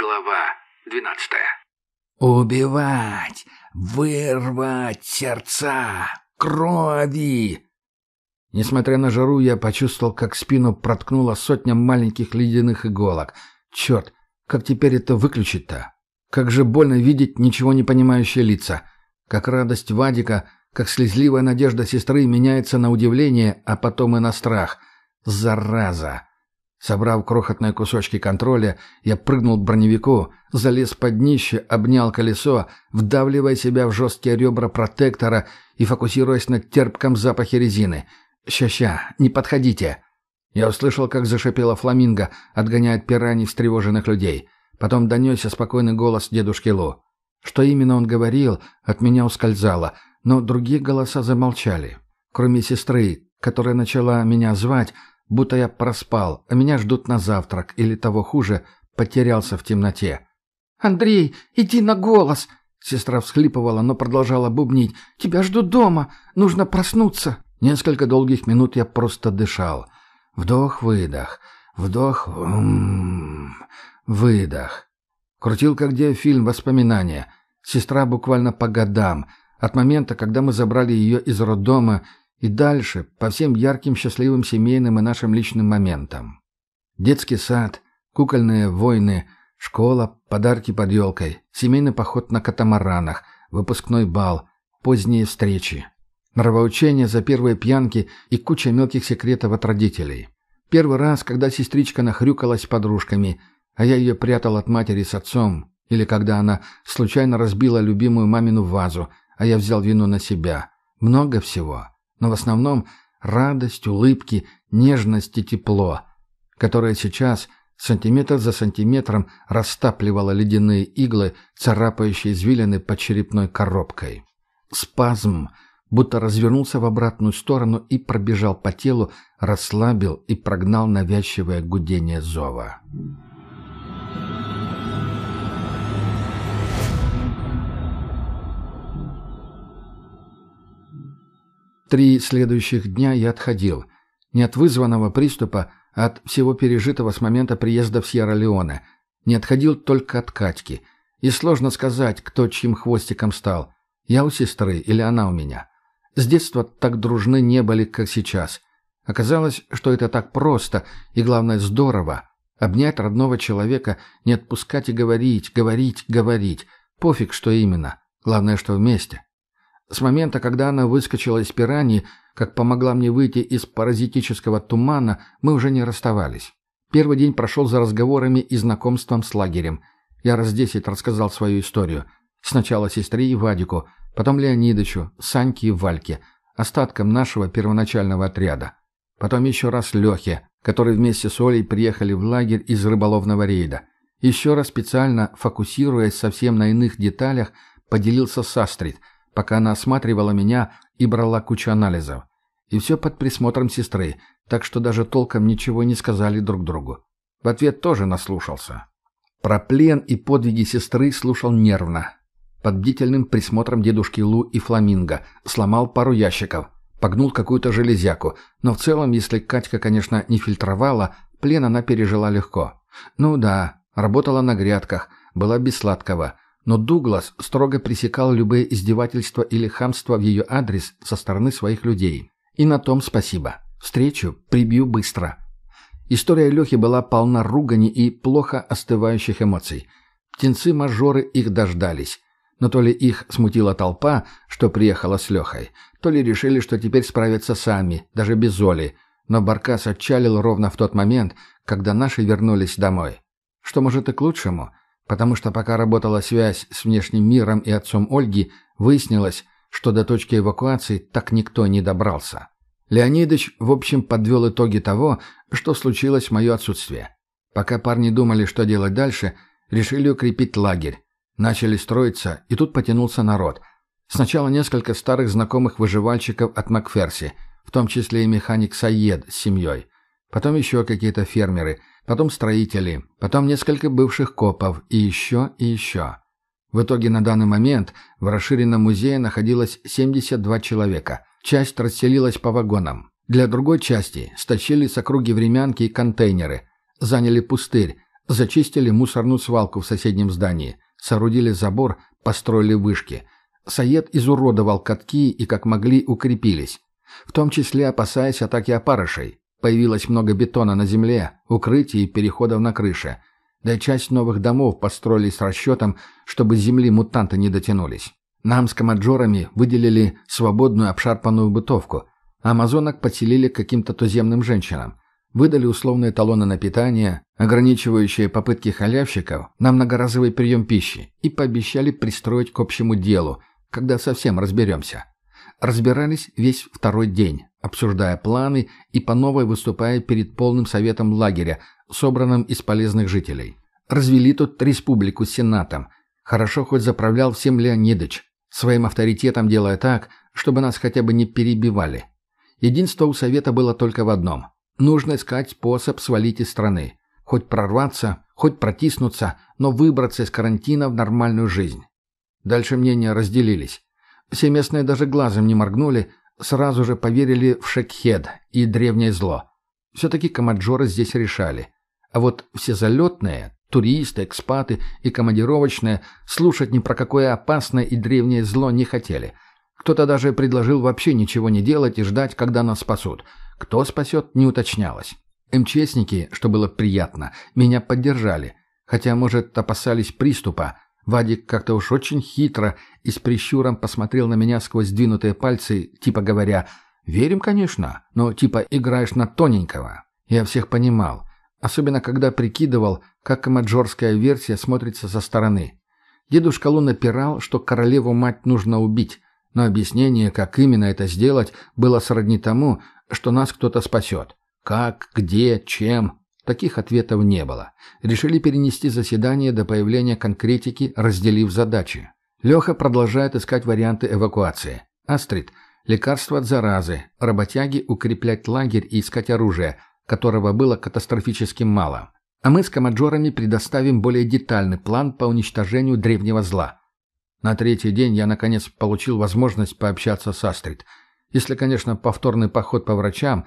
Глава двенадцатая. «Убивать! Вырвать сердца! Крови!» Несмотря на жару, я почувствовал, как спину проткнула сотня маленьких ледяных иголок. Черт, как теперь это выключить-то? Как же больно видеть ничего не понимающие лица. Как радость Вадика, как слезливая надежда сестры меняется на удивление, а потом и на страх. Зараза! Собрав крохотные кусочки контроля, я прыгнул к броневику, залез под днище, обнял колесо, вдавливая себя в жесткие ребра протектора и фокусируясь на терпком запахе резины. «Ща-ща, не подходите!» Я услышал, как зашипела фламинго, отгоняя от пираний встревоженных людей. Потом донесся спокойный голос дедушки Лу. Что именно он говорил, от меня ускользало, но другие голоса замолчали. Кроме сестры, которая начала меня звать, будто я проспал, а меня ждут на завтрак, или того хуже, потерялся в темноте. «Андрей, иди на голос!» Сестра всхлипывала, но продолжала бубнить. «Тебя ждут дома! Нужно проснуться!» Несколько долгих минут я просто дышал. Вдох-выдох, вдох выдох. Крутил как где фильм «Воспоминания». Сестра буквально по годам, от момента, когда мы забрали ее из роддома и дальше, по всем ярким счастливым семейным и нашим личным моментам. Детский сад, кукольные войны, школа, подарки под елкой, семейный поход на катамаранах, выпускной бал, поздние встречи. Нравоучение за первые пьянки и куча мелких секретов от родителей. Первый раз, когда сестричка нахрюкалась подружками, а я ее прятал от матери с отцом, или когда она случайно разбила любимую мамину вазу, а я взял вину на себя. Много всего но в основном радость, улыбки, нежность и тепло, которое сейчас сантиметр за сантиметром растапливало ледяные иглы, царапающие извилины под черепной коробкой. Спазм, будто развернулся в обратную сторону и пробежал по телу, расслабил и прогнал навязчивое гудение зова. Три следующих дня я отходил. Не от вызванного приступа, а от всего пережитого с момента приезда в Сьерра-Леоне. Не отходил только от Катьки. И сложно сказать, кто чьим хвостиком стал. Я у сестры или она у меня. С детства так дружны не были, как сейчас. Оказалось, что это так просто и, главное, здорово. Обнять родного человека, не отпускать и говорить, говорить, говорить. Пофиг, что именно. Главное, что вместе. С момента, когда она выскочила из пираньи, как помогла мне выйти из паразитического тумана, мы уже не расставались. Первый день прошел за разговорами и знакомством с лагерем. Я раз десять рассказал свою историю. Сначала сестре и Вадику, потом Леонидычу, Саньке и Вальке, остаткам нашего первоначального отряда. Потом еще раз Лехе, который вместе с Олей приехали в лагерь из рыболовного рейда. Еще раз специально, фокусируясь совсем на иных деталях, поделился с Астрид – пока она осматривала меня и брала кучу анализов. И все под присмотром сестры, так что даже толком ничего не сказали друг другу. В ответ тоже наслушался. Про плен и подвиги сестры слушал нервно. Под бдительным присмотром дедушки Лу и Фламинго сломал пару ящиков, погнул какую-то железяку, но в целом, если Катька, конечно, не фильтровала, плен она пережила легко. Ну да, работала на грядках, была без сладкого – но Дуглас строго пресекал любые издевательства или хамства в ее адрес со стороны своих людей. И на том спасибо. Встречу прибью быстро. История Лехи была полна ругани и плохо остывающих эмоций. Птенцы-мажоры их дождались. Но то ли их смутила толпа, что приехала с Лехой, то ли решили, что теперь справятся сами, даже без Оли. Но Баркас отчалил ровно в тот момент, когда наши вернулись домой. Что может и к лучшему – потому что пока работала связь с внешним миром и отцом Ольги, выяснилось, что до точки эвакуации так никто не добрался. Леонидыч, в общем, подвел итоги того, что случилось в мое отсутствие. Пока парни думали, что делать дальше, решили укрепить лагерь. Начали строиться, и тут потянулся народ. Сначала несколько старых знакомых выживальщиков от Макферси, в том числе и механик Саед с семьей. Потом еще какие-то фермеры – потом строители, потом несколько бывших копов и еще и еще. В итоге на данный момент в расширенном музее находилось 72 человека. Часть расселилась по вагонам. Для другой части стащили с округи времянки и контейнеры. Заняли пустырь. Зачистили мусорную свалку в соседнем здании, соорудили забор, построили вышки. Саед изуродовал катки и, как могли, укрепились. В том числе опасаясь атаки опарышей. Появилось много бетона на земле, укрытий и переходов на крыше. Да и часть новых домов построили с расчетом, чтобы земли мутанты не дотянулись. Нам с комаджорами выделили свободную обшарпанную бытовку. Амазонок подселили к каким-то туземным женщинам выдали условные талоны на питание, ограничивающие попытки халявщиков на многоразовый прием пищи, и пообещали пристроить к общему делу, когда совсем разберемся. Разбирались весь второй день, обсуждая планы и по новой выступая перед полным советом лагеря, собранным из полезных жителей. Развели тут республику с сенатом. Хорошо хоть заправлял всем Леонидыч, своим авторитетом делая так, чтобы нас хотя бы не перебивали. Единство у совета было только в одном – Нужно искать способ свалить из страны. Хоть прорваться, хоть протиснуться, но выбраться из карантина в нормальную жизнь. Дальше мнения разделились. Все местные даже глазом не моргнули, сразу же поверили в Шекхед и древнее зло. Все-таки комаджоры здесь решали. А вот все залетные, туристы, экспаты и командировочные слушать ни про какое опасное и древнее зло не хотели. Кто-то даже предложил вообще ничего не делать и ждать, когда нас спасут – кто спасет, не уточнялось. МЧСники, что было приятно, меня поддержали. Хотя, может, опасались приступа. Вадик как-то уж очень хитро и с прищуром посмотрел на меня сквозь сдвинутые пальцы, типа говоря «Верим, конечно, но типа играешь на тоненького». Я всех понимал. Особенно, когда прикидывал, как маджорская версия смотрится со стороны. Дедушка Лу напирал, что королеву-мать нужно убить, но объяснение, как именно это сделать, было сродни тому, что нас кто-то спасет. Как, где, чем? Таких ответов не было. Решили перенести заседание до появления конкретики, разделив задачи. Леха продолжает искать варианты эвакуации. Астрид – лекарство от заразы, работяги – укреплять лагерь и искать оружие, которого было катастрофически мало. А мы с комаджорами предоставим более детальный план по уничтожению древнего зла. На третий день я, наконец, получил возможность пообщаться с Астрид – если, конечно, повторный поход по врачам,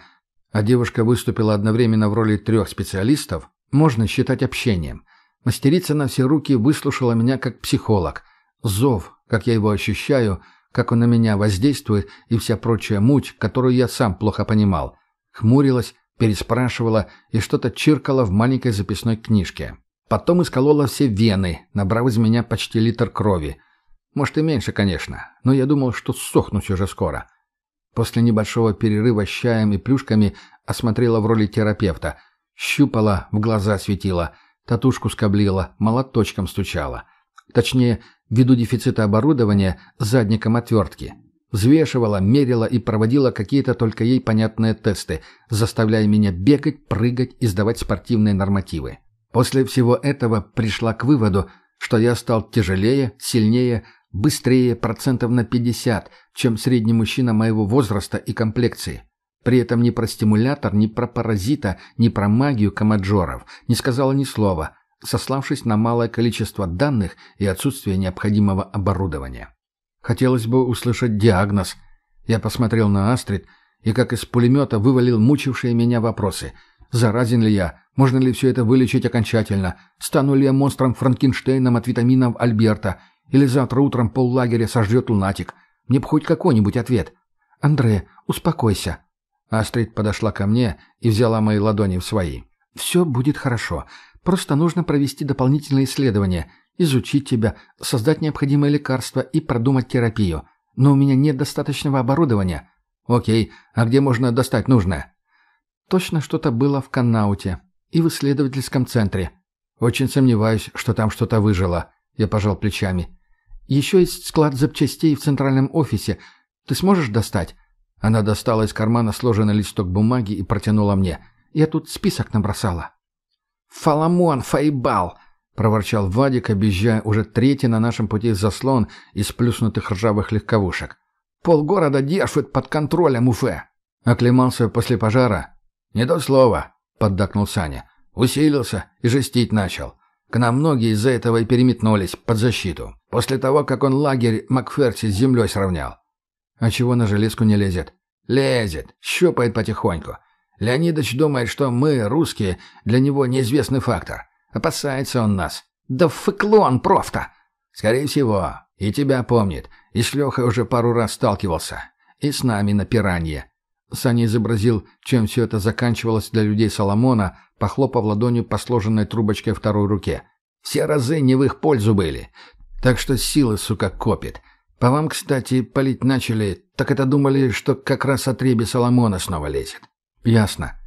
а девушка выступила одновременно в роли трех специалистов, можно считать общением. Мастерица на все руки выслушала меня как психолог. Зов, как я его ощущаю, как он на меня воздействует и вся прочая муть, которую я сам плохо понимал. Хмурилась, переспрашивала и что-то чиркала в маленькой записной книжке. Потом исколола все вены, набрав из меня почти литр крови. Может и меньше, конечно, но я думал, что сохнусь уже скоро. После небольшого перерыва с чаем и плюшками осмотрела в роли терапевта. Щупала, в глаза светила, татушку скоблила, молоточком стучала. Точнее, ввиду дефицита оборудования, задником отвертки. Взвешивала, мерила и проводила какие-то только ей понятные тесты, заставляя меня бегать, прыгать и сдавать спортивные нормативы. После всего этого пришла к выводу, что я стал тяжелее, сильнее, Быстрее процентов на 50, чем средний мужчина моего возраста и комплекции. При этом ни про стимулятор, ни про паразита, ни про магию комаджоров не сказала ни слова, сославшись на малое количество данных и отсутствие необходимого оборудования. Хотелось бы услышать диагноз. Я посмотрел на Астрид и как из пулемета вывалил мучившие меня вопросы. Заразен ли я? Можно ли все это вылечить окончательно? Стану ли я монстром Франкенштейном от витаминов Альберта? Или завтра утром поллагеря сожрет лунатик. Мне бы хоть какой-нибудь ответ. Андре, успокойся. Астрид подошла ко мне и взяла мои ладони в свои. «Все будет хорошо. Просто нужно провести дополнительные исследования, изучить тебя, создать необходимые лекарства и продумать терапию. Но у меня нет достаточного оборудования». «Окей, а где можно достать нужное?» «Точно что-то было в Каннауте и в исследовательском центре. Очень сомневаюсь, что там что-то выжило». Я пожал плечами. Еще есть склад запчастей в центральном офисе. Ты сможешь достать?» Она достала из кармана сложенный листок бумаги и протянула мне. Я тут список набросала. «Фаламон, Файбал!» — проворчал Вадик, объезжая уже третий на нашем пути заслон из плюснутых ржавых легковушек. «Полгорода держит под контролем Уфе!» Оклемался после пожара. «Не то слово!» — поддакнул Саня. «Усилился и жестить начал. К нам многие из-за этого и переметнулись под защиту, после того, как он лагерь Макферси с землей сравнял. А чего на железку не лезет? Лезет, щупает потихоньку. Леонидович думает, что мы, русские, для него неизвестный фактор. Опасается он нас. Да фыкло он профта. Скорее всего. И тебя помнит. И с Лехой уже пару раз сталкивался. И с нами на пиранье. Саня изобразил, чем все это заканчивалось для людей Соломона, похлопав ладонью по сложенной трубочке второй руке. Все разы не в их пользу были. Так что силы, сука, копит. По вам, кстати, палить начали, так это думали, что как раз от реби Соломона снова лезет. Ясно.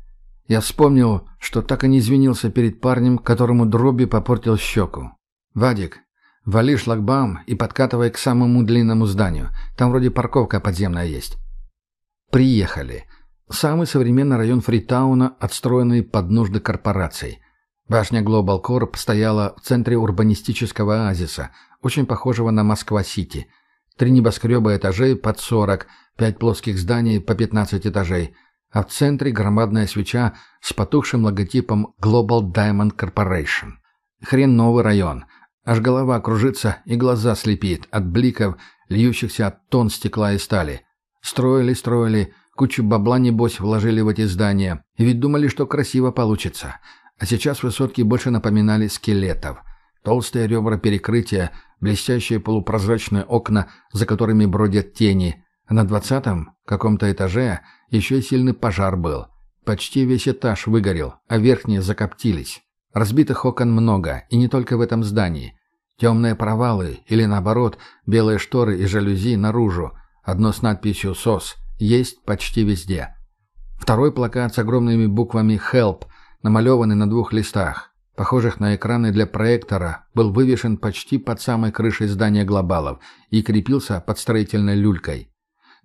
Я вспомнил, что так и не извинился перед парнем, которому дроби попортил щеку. «Вадик, вали шлагбаум и подкатывай к самому длинному зданию. Там вроде парковка подземная есть». Приехали. Самый современный район Фритауна, отстроенный под нужды корпораций. Башня Global Corp стояла в центре урбанистического оазиса, очень похожего на Москва-Сити. Три небоскреба этажей под 40, пять плоских зданий по 15 этажей, а в центре громадная свеча с потухшим логотипом Global Diamond Corporation. Хрен новый район. Аж голова кружится и глаза слепит от бликов, льющихся от тонн стекла и стали. Строили, строили, кучу бабла, небось, вложили в эти здания, и ведь думали, что красиво получится. А сейчас высотки больше напоминали скелетов. Толстые ребра перекрытия, блестящие полупрозрачные окна, за которыми бродят тени. А на двадцатом, каком-то этаже, еще и сильный пожар был. Почти весь этаж выгорел, а верхние закоптились. Разбитых окон много, и не только в этом здании. Темные провалы, или наоборот, белые шторы и жалюзи наружу – Одно с надписью «СОС» есть почти везде. Второй плакат с огромными буквами «HELP», намалеванный на двух листах, похожих на экраны для проектора, был вывешен почти под самой крышей здания глобалов и крепился под строительной люлькой.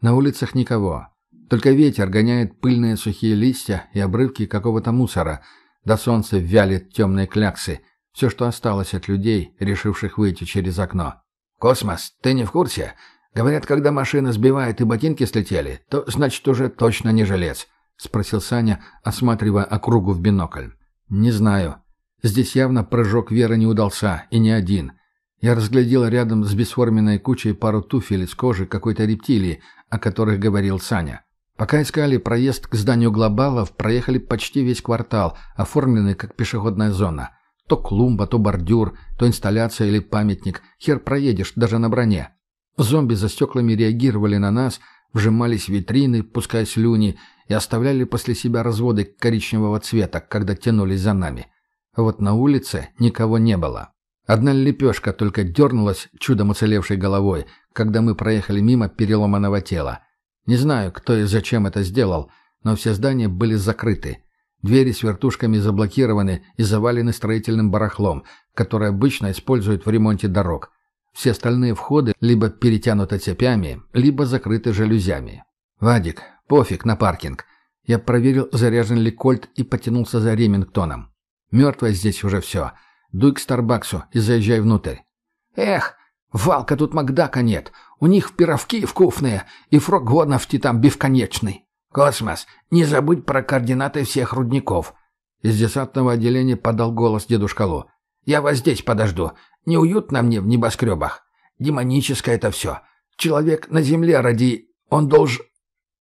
На улицах никого. Только ветер гоняет пыльные сухие листья и обрывки какого-то мусора. До солнца вялит темные кляксы. Все, что осталось от людей, решивших выйти через окно. «Космос, ты не в курсе? Говорят, когда машина сбивает и ботинки слетели, то значит уже точно не жилец», — спросил Саня, осматривая округу в бинокль. «Не знаю. Здесь явно прыжок веры не удался, и не один. Я разглядел рядом с бесформенной кучей пару туфель из кожи какой-то рептилии, о которых говорил Саня. Пока искали проезд к зданию глобалов, проехали почти весь квартал, оформленный как пешеходная зона. То клумба, то бордюр, то инсталляция или памятник. Хер проедешь, даже на броне. Зомби за стеклами реагировали на нас, вжимались в витрины, пуская слюни, и оставляли после себя разводы коричневого цвета, когда тянулись за нами. А вот на улице никого не было. Одна лепешка только дернулась чудом уцелевшей головой, когда мы проехали мимо переломанного тела. Не знаю, кто и зачем это сделал, но все здания были закрыты. Двери с вертушками заблокированы и завалены строительным барахлом, которое обычно используют в ремонте дорог. Все остальные входы либо перетянуты цепями, либо закрыты жалюзями. «Вадик, пофиг на паркинг». Я проверил, заряжен ли кольт и потянулся за Ремингтоном. «Мертвое здесь уже все. Дуй к Старбаксу и заезжай внутрь». «Эх, Валка тут Макдака нет. У них пировки вкусные, и фрог годновти там бесконечный. Космос, не забудь про координаты всех рудников». Из десантного отделения подал голос дедушка Ло. «Я вас здесь подожду. Неуютно мне в небоскребах. Демоническое это все. Человек на земле ради... Он должен...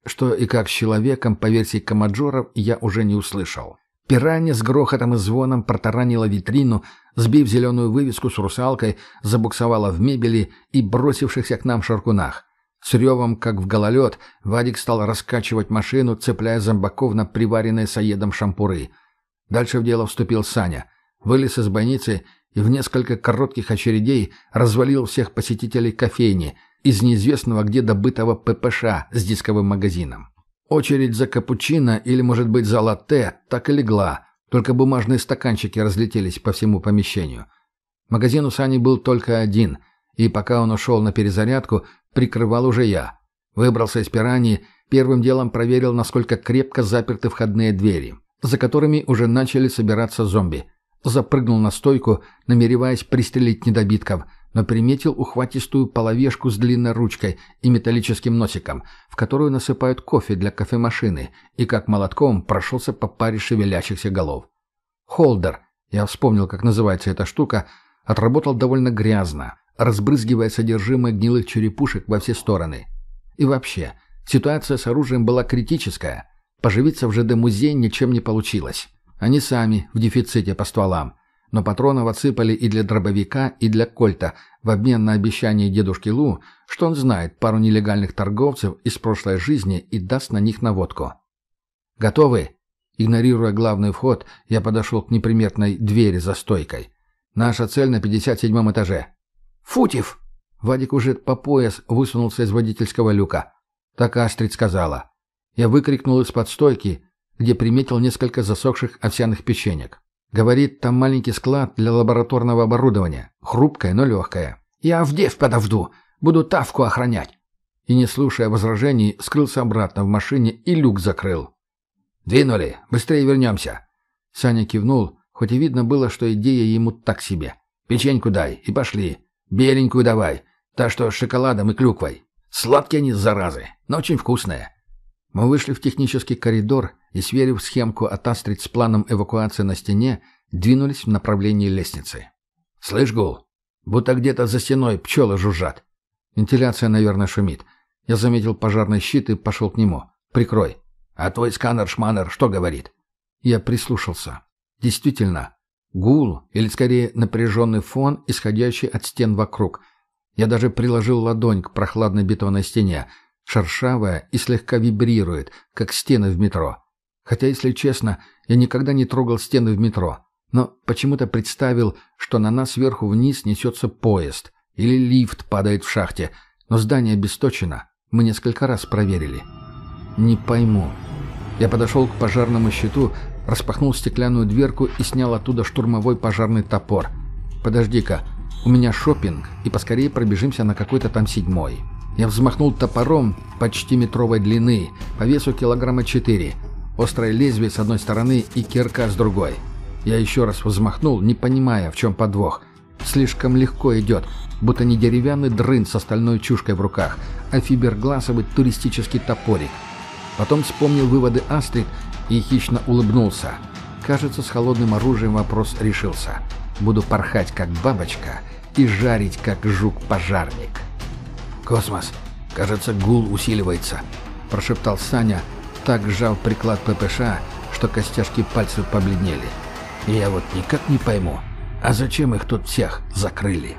Что и как с человеком, по версии комаджоров, я уже не услышал. Пиранья с грохотом и звоном протаранила витрину, сбив зеленую вывеску с русалкой, забуксовала в мебели и бросившихся к нам шаркунах. С ревом, как в гололед, Вадик стал раскачивать машину, цепляя зомбаков на приваренные саедом шампуры. Дальше в дело вступил Саня. Вылез из больницы и в несколько коротких очередей развалил всех посетителей кофейни из неизвестного где добытого ППШ с дисковым магазином. Очередь за капучино или, может быть, за латте так и легла, только бумажные стаканчики разлетелись по всему помещению. Магазин у Сани был только один, и пока он ушел на перезарядку, прикрывал уже я. Выбрался из пираньи, первым делом проверил, насколько крепко заперты входные двери, за которыми уже начали собираться зомби – Запрыгнул на стойку, намереваясь пристрелить недобитков, но приметил ухватистую половешку с длинной ручкой и металлическим носиком, в которую насыпают кофе для кофемашины, и как молотком прошелся по паре шевелящихся голов. Холдер, я вспомнил, как называется эта штука, отработал довольно грязно, разбрызгивая содержимое гнилых черепушек во все стороны. И вообще, ситуация с оружием была критическая. Поживиться в ЖД-музее ничем не получилось. Они сами в дефиците по стволам. но патронов отсыпали и для дробовика, и для кольта, в обмен на обещание дедушки Лу, что он знает пару нелегальных торговцев из прошлой жизни и даст на них наводку. «Готовы?» Игнорируя главный вход, я подошел к неприметной двери за стойкой. «Наша цель на 57 этаже». «Футев!» Вадик уже по пояс высунулся из водительского люка. Так Астрид сказала. Я выкрикнул из-под стойки, где приметил несколько засохших овсяных печенек. Говорит, там маленький склад для лабораторного оборудования. Хрупкое, но легкое. «Я в дев подожду. Буду Тавку охранять». И, не слушая возражений, скрылся обратно в машине и люк закрыл. «Двинули. Быстрее вернемся». Саня кивнул, хоть и видно было, что идея ему так себе. «Печеньку дай и пошли. Беленькую давай. Та, что с шоколадом и клюквой. Сладкие они, заразы, но очень вкусные». Мы вышли в технический коридор и, сверив схемку от Астрид с планом эвакуации на стене, двинулись в направлении лестницы. «Слышь, Гул, будто где-то за стеной пчелы жужжат». Вентиляция, наверное, шумит. Я заметил пожарный щит и пошел к нему. «Прикрой». «А твой сканер-шманер что говорит?» Я прислушался. Действительно, гул, или скорее напряженный фон, исходящий от стен вокруг. Я даже приложил ладонь к прохладной бетонной стене, шершавая и слегка вибрирует, как стены в метро. Хотя, если честно, я никогда не трогал стены в метро, но почему-то представил, что на нас сверху вниз несется поезд, или лифт падает в шахте, но здание обесточено, мы несколько раз проверили. Не пойму. Я подошел к пожарному щиту, распахнул стеклянную дверку и снял оттуда штурмовой пожарный топор. «Подожди-ка, у меня шопинг, и поскорее пробежимся на какой-то там седьмой». Я взмахнул топором почти метровой длины, по весу килограмма четыре. Острое лезвие с одной стороны и кирка с другой. Я еще раз взмахнул, не понимая, в чем подвох. Слишком легко идет, будто не деревянный дрын с остальной чушкой в руках, а фибергласовый туристический топорик. Потом вспомнил выводы Астрид и хищно улыбнулся. Кажется, с холодным оружием вопрос решился. Буду порхать, как бабочка, и жарить, как жук-пожарник. «Космос, кажется, гул усиливается», – прошептал Саня, так сжал приклад ППШ, что костяшки пальцев побледнели. «Я вот никак не пойму, а зачем их тут всех закрыли?»